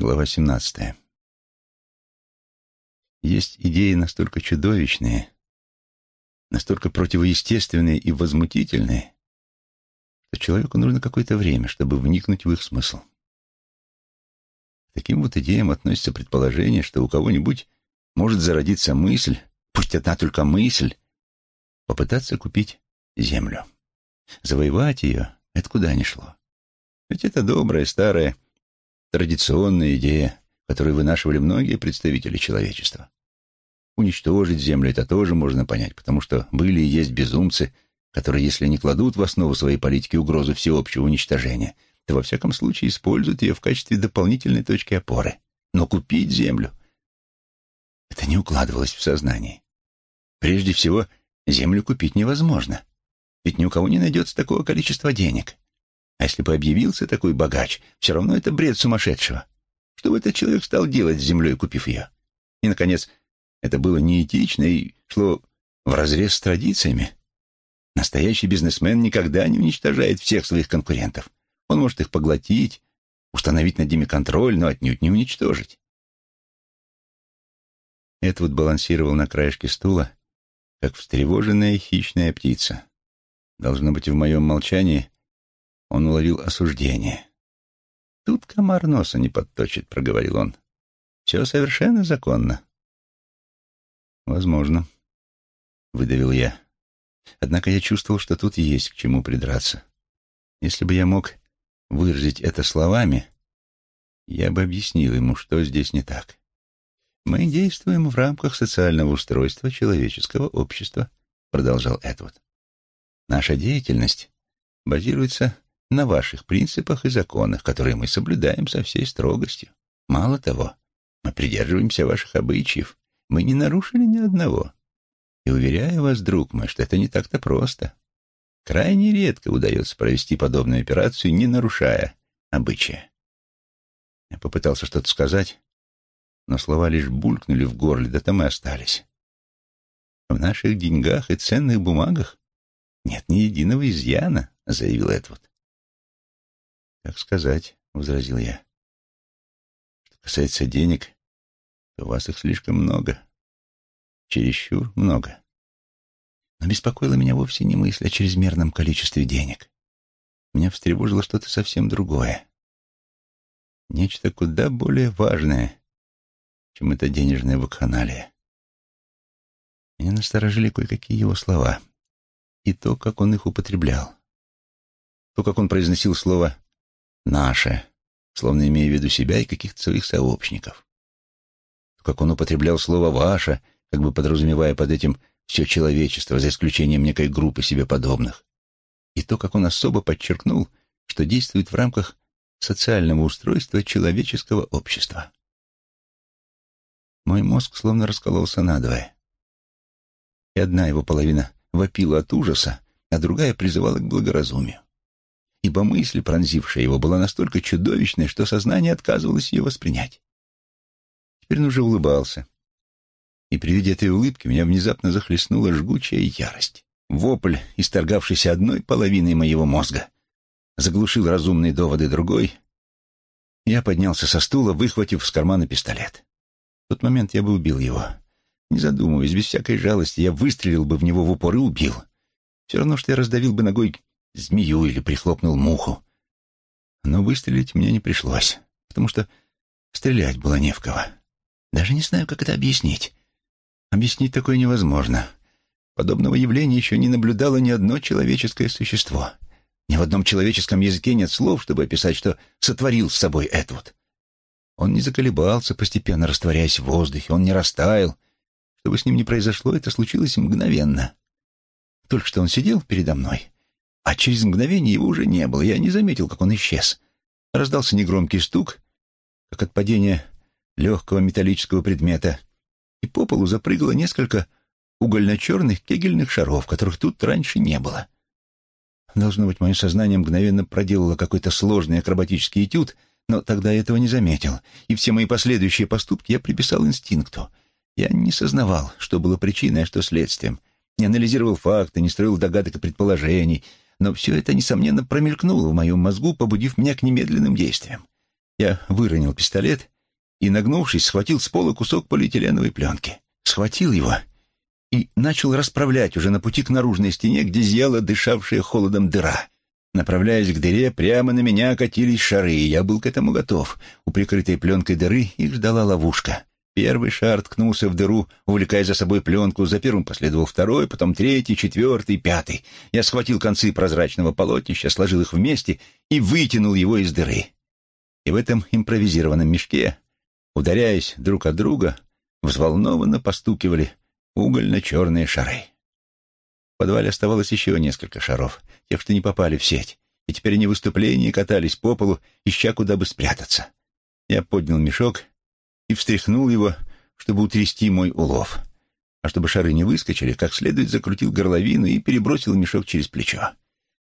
Глава 17. Есть идеи настолько чудовищные, настолько противоестественные и возмутительные, что человеку нужно какое-то время, чтобы вникнуть в их смысл. К таким вот идеям относится предположение, что у кого-нибудь может зародиться мысль, пусть одна только мысль, попытаться купить землю. Завоевать ее — это куда ни шло. Ведь это добрая, старая, традиционная идея, которую вынашивали многие представители человечества. Уничтожить Землю это тоже можно понять, потому что были и есть безумцы, которые, если не кладут в основу своей политики угрозу всеобщего уничтожения, то во всяком случае используют ее в качестве дополнительной точки опоры. Но купить Землю — это не укладывалось в сознании. Прежде всего, Землю купить невозможно, ведь ни у кого не найдется такого количества денег. Если бы объявился такой богач, все равно это бред сумасшедшего. Что бы этот человек стал делать с землей, купив ее? И, наконец, это было неэтично и шло вразрез с традициями. Настоящий бизнесмен никогда не уничтожает всех своих конкурентов. Он может их поглотить, установить над ними контроль, но отнюдь не уничтожить. Эдвуд балансировал на краешке стула, как встревоженная хищная птица. Должно быть, в моем молчании он уловил осуждение. «Тут комар носа не подточит», — проговорил он. «Все совершенно законно». «Возможно», — выдавил я. Однако я чувствовал, что тут есть к чему придраться. Если бы я мог выразить это словами, я бы объяснил ему, что здесь не так. «Мы действуем в рамках социального устройства человеческого общества», — продолжал Эдвард. «Наша деятельность базируется на ваших принципах и законах, которые мы соблюдаем со всей строгостью. Мало того, мы придерживаемся ваших обычаев. Мы не нарушили ни одного. И уверяю вас, друг мой, что это не так-то просто. Крайне редко удается провести подобную операцию, не нарушая обычая. Я попытался что-то сказать, но слова лишь булькнули в горле, да там и остались. В наших деньгах и ценных бумагах нет ни единого изъяна, — заявил Эдвард. «Как сказать», — возразил я. «Что касается денег, то у вас их слишком много. Чересчур много. Но беспокоило меня вовсе не мысль о чрезмерном количестве денег. Меня встревожило что-то совсем другое. Нечто куда более важное, чем эта денежная вакханалия. Меня насторожили кое-какие его слова и то, как он их употреблял. То, как он произносил слово «наше», словно имея в виду себя и каких-то своих сообщников. Как он употреблял слово «ваше», как бы подразумевая под этим все человечество, за исключением некой группы себе подобных. И то, как он особо подчеркнул, что действует в рамках социального устройства человеческого общества. Мой мозг словно раскололся надвое. И одна его половина вопила от ужаса, а другая призывала к благоразумию ибо мысль, пронзившая его, была настолько чудовищной, что сознание отказывалось ее воспринять. Теперь он уже улыбался. И при виде этой улыбки меня внезапно захлестнула жгучая ярость. Вопль, исторгавшийся одной половиной моего мозга, заглушил разумные доводы другой. Я поднялся со стула, выхватив с кармана пистолет. В тот момент я бы убил его. Не задумываясь, без всякой жалости, я выстрелил бы в него в упор и убил. Все равно, что я раздавил бы ногой змею или прихлопнул муху. Но выстрелить мне не пришлось, потому что стрелять было не в кого. Даже не знаю, как это объяснить. Объяснить такое невозможно. Подобного явления еще не наблюдало ни одно человеческое существо. Ни в одном человеческом языке нет слов, чтобы описать, что сотворил с собой Эдвуд. Он не заколебался, постепенно растворяясь в воздухе, он не растаял. Что бы с ним ни произошло, это случилось мгновенно. Только что он сидел передо мной, а через мгновение его уже не было. Я не заметил, как он исчез. Раздался негромкий стук, как от падения легкого металлического предмета, и по полу запрыгало несколько угольно-черных кегельных шаров, которых тут раньше не было. Должно быть, мое сознание мгновенно проделало какой-то сложный акробатический этюд, но тогда я этого не заметил, и все мои последующие поступки я приписал инстинкту. Я не сознавал, что было причиной, а что следствием. Не анализировал факты, не строил догадок и предположений — но все это, несомненно, промелькнуло в моем мозгу, побудив меня к немедленным действиям. Я выронил пистолет и, нагнувшись, схватил с пола кусок полиэтиленовой пленки. Схватил его и начал расправлять уже на пути к наружной стене, где зияла дышавшая холодом дыра. Направляясь к дыре, прямо на меня катились шары, и я был к этому готов. У прикрытой пленкой дыры их ждала ловушка. Первый шар ткнулся в дыру, увлекая за собой пленку. За первым последовал второй, потом третий, четвертый, пятый. Я схватил концы прозрачного полотнища, сложил их вместе и вытянул его из дыры. И в этом импровизированном мешке, ударяясь друг от друга, взволнованно постукивали угольно-черные шары. В подвале оставалось еще несколько шаров, тех, что не попали в сеть, и теперь они в выступлении катались по полу, ища куда бы спрятаться. Я поднял мешок и встряхнул его, чтобы утрясти мой улов. А чтобы шары не выскочили, как следует закрутил горловину и перебросил мешок через плечо.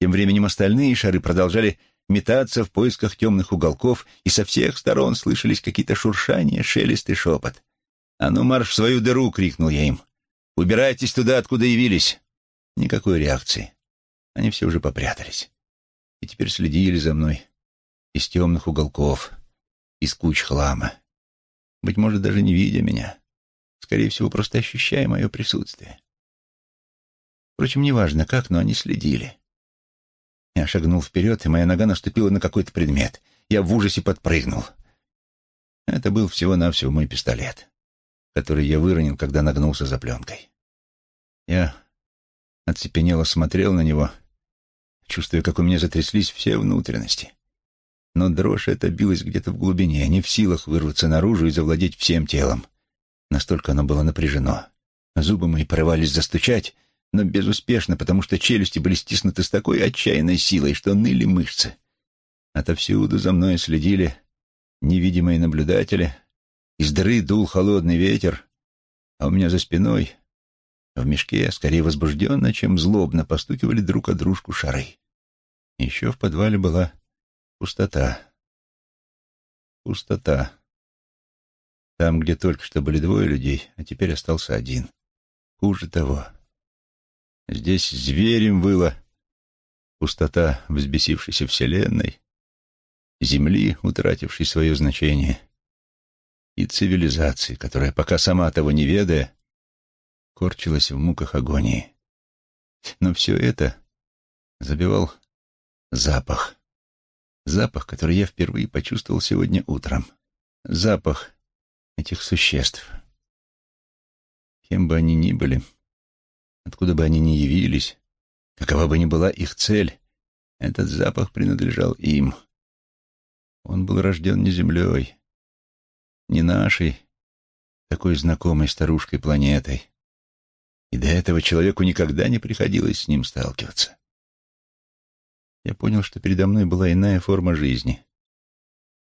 Тем временем остальные шары продолжали метаться в поисках темных уголков, и со всех сторон слышались какие-то шуршания, шелест и шепот. «А ну, марш в свою дыру!» — крикнул я им. «Убирайтесь туда, откуда явились!» Никакой реакции. Они все уже попрятались. И теперь следили за мной из темных уголков, из куч хлама быть может, даже не видя меня. Скорее всего, просто ощущая мое присутствие. Впрочем, неважно как, но они следили. Я шагнул вперед, и моя нога наступила на какой-то предмет. Я в ужасе подпрыгнул. Это был всего-навсего мой пистолет, который я выронил, когда нагнулся за пленкой. Я оцепенело смотрел на него, чувствуя, как у меня затряслись все внутренности. Но дрожь эта билась где-то в глубине, не в силах вырваться наружу и завладеть всем телом. Настолько оно было напряжено. Зубы мои порывались застучать, но безуспешно, потому что челюсти были стиснуты с такой отчаянной силой, что ныли мышцы. Отовсюду за мной следили невидимые наблюдатели. Из дыры дул холодный ветер, а у меня за спиной, в мешке, скорее возбужденно, чем злобно, постукивали друг о дружку шары. Еще в подвале была Пустота. Пустота. Там, где только что были двое людей, а теперь остался один. Хуже того. Здесь зверем выла пустота взбесившейся вселенной, земли, утратившей свое значение, и цивилизации, которая, пока сама того не ведая, корчилась в муках агонии. Но все это забивал запах. Запах, который я впервые почувствовал сегодня утром. Запах этих существ. Кем бы они ни были, откуда бы они ни явились, какова бы ни была их цель, этот запах принадлежал им. Он был рожден не землей, не нашей, такой знакомой старушкой планетой. И до этого человеку никогда не приходилось с ним сталкиваться я понял, что передо мной была иная форма жизни,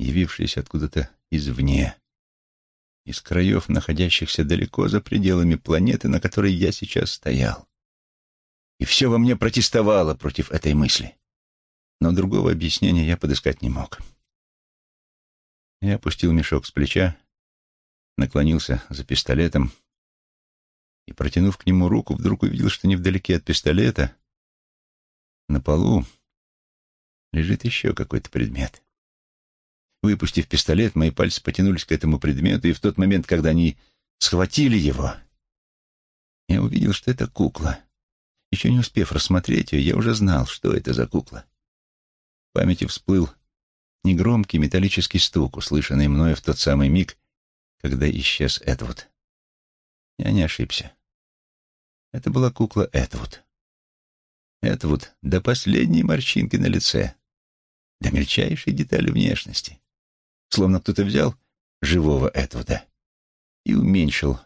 явившаяся откуда-то извне, из краев, находящихся далеко за пределами планеты, на которой я сейчас стоял. И все во мне протестовало против этой мысли. Но другого объяснения я подыскать не мог. Я опустил мешок с плеча, наклонился за пистолетом и, протянув к нему руку, вдруг увидел, что невдалеке от пистолета, на полу, лежит еще какой-то предмет. Выпустив пистолет, мои пальцы потянулись к этому предмету, и в тот момент, когда они схватили его, я увидел, что это кукла. Еще не успев рассмотреть ее, я уже знал, что это за кукла. В памяти всплыл негромкий металлический стук, услышанный мною в тот самый миг, когда исчез Эдвуд. Я не ошибся. Это была кукла Эдвуд. Эдвуд до последней морщинки на лице, до мельчайшей детали внешности. Словно кто-то взял живого Эдвуда и уменьшил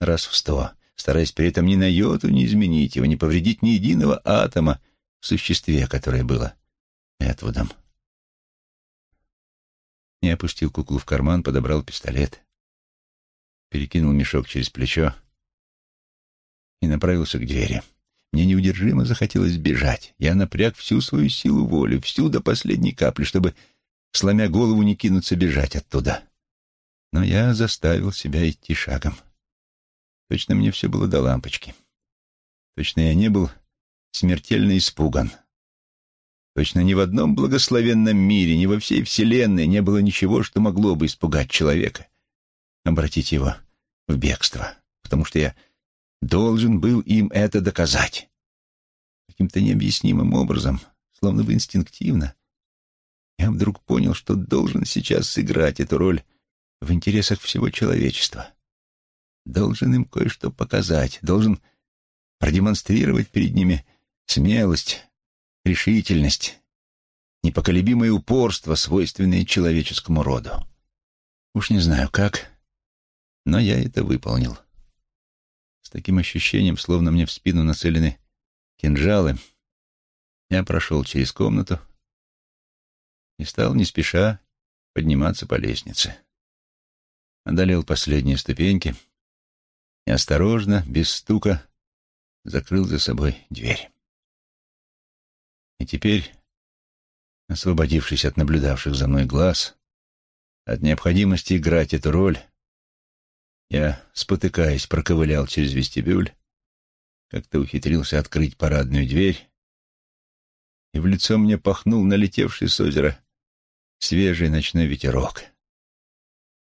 раз в сто, стараясь при этом ни на йоту не изменить его, не повредить ни единого атома в существе, которое было Эдвудом. Я опустил куклу в карман, подобрал пистолет, перекинул мешок через плечо и направился к двери. Мне неудержимо захотелось бежать. Я напряг всю свою силу воли, всю до последней капли, чтобы, сломя голову, не кинуться бежать оттуда. Но я заставил себя идти шагом. Точно мне все было до лампочки. Точно я не был смертельно испуган. Точно ни в одном благословенном мире, ни во всей вселенной не было ничего, что могло бы испугать человека, обратить его в бегство, потому что я должен был им это доказать. Каким-то необъяснимым образом, словно бы инстинктивно, я вдруг понял, что должен сейчас сыграть эту роль в интересах всего человечества. Должен им кое-что показать, должен продемонстрировать перед ними смелость, решительность, непоколебимое упорство, свойственные человеческому роду. Уж не знаю как, но я это выполнил. С таким ощущением, словно мне в спину нацелены кинжалы, я прошел через комнату и стал не спеша подниматься по лестнице. Одолел последние ступеньки и осторожно, без стука, закрыл за собой дверь. И теперь, освободившись от наблюдавших за мной глаз, от необходимости играть эту роль, я, спотыкаясь, проковылял через вестибюль, как-то ухитрился открыть парадную дверь, и в лицо мне пахнул налетевший с озера свежий ночной ветерок,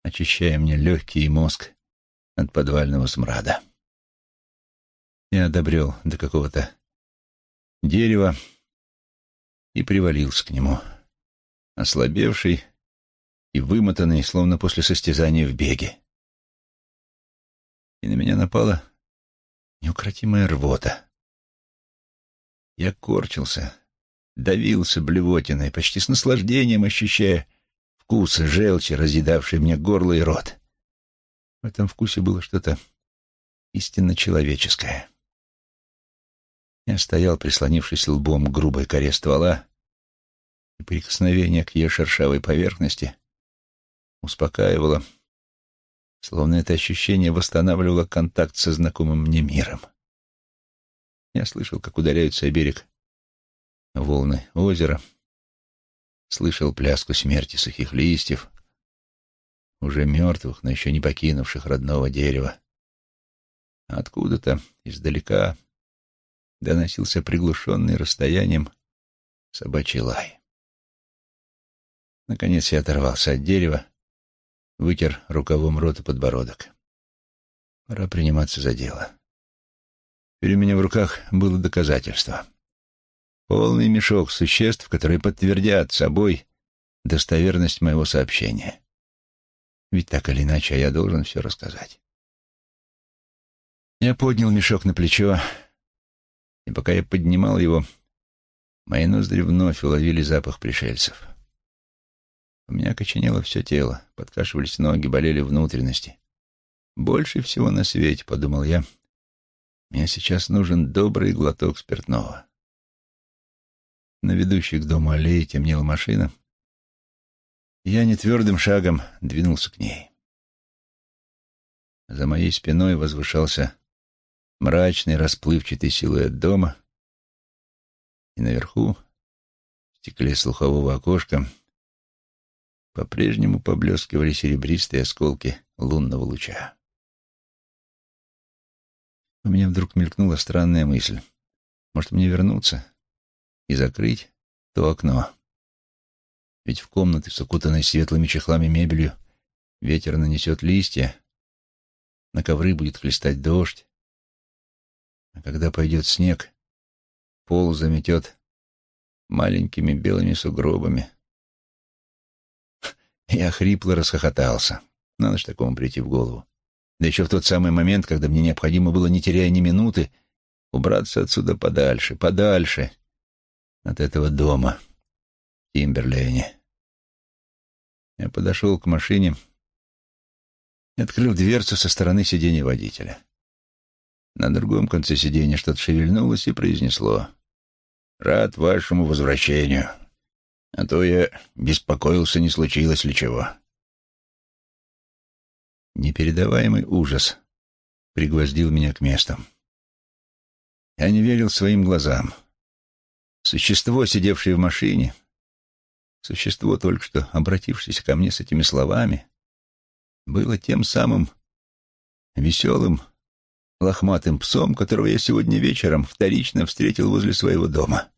очищая мне легкий мозг от подвального смрада. Я одобрел до какого-то дерева, и привалился к нему, ослабевший и вымотанный, словно после состязания в беге. И на меня напала неукротимая рвота. Я корчился, давился блевотиной, почти с наслаждением ощущая вкус желчи, разъедавший мне горло и рот. В этом вкусе было что-то истинно человеческое. Я стоял, прислонившись лбом к грубой коре ствола, и прикосновение к ее шершавой поверхности успокаивало, словно это ощущение восстанавливало контакт со знакомым мне миром. Я слышал, как ударяются о берег волны озера, слышал пляску смерти сухих листьев, уже мертвых, но еще не покинувших родного дерева. Откуда-то, издалека, доносился приглушенный расстоянием собачий лай. Наконец я оторвался от дерева, вытер рукавом рот и подбородок. Пора приниматься за дело. Теперь у меня в руках было доказательство. Полный мешок существ, которые подтвердят собой достоверность моего сообщения. Ведь так или иначе я должен все рассказать. Я поднял мешок на плечо, и пока я поднимал его, мои ноздри вновь уловили запах пришельцев. У меня окоченело все тело, подкашивались ноги, болели внутренности. Больше всего на свете, — подумал я, — мне сейчас нужен добрый глоток спиртного. На ведущей к дому аллее темнела машина, я нетвердым шагом двинулся к ней. За моей спиной возвышался мрачный расплывчатый силуэт дома, и наверху, в стекле слухового окошка, по-прежнему поблескивали серебристые осколки лунного луча. У меня вдруг мелькнула странная мысль. Может, мне вернуться и закрыть то окно? Ведь в комнаты с укутанной светлыми чехлами мебелью ветер нанесет листья, на ковры будет хлестать дождь, а когда пойдет снег, пол заметет маленькими белыми сугробами. Я хрипло расхохотался. Надо ж такому прийти в голову. Да еще в тот самый момент, когда мне необходимо было, не теряя ни минуты, убраться отсюда подальше, подальше от этого дома Тимберлейне. Я подошел к машине и открыл дверцу со стороны сиденья водителя. На другом конце сиденья что-то шевельнулось и произнесло. «Рад вашему возвращению. А то я беспокоился, не случилось ли чего». Непередаваемый ужас пригвоздил меня к месту. Я не верил своим глазам. Существо, сидевшее в машине, существо, только что обратившееся ко мне с этими словами, было тем самым веселым, лохматым псом, которого я сегодня вечером вторично встретил возле своего дома.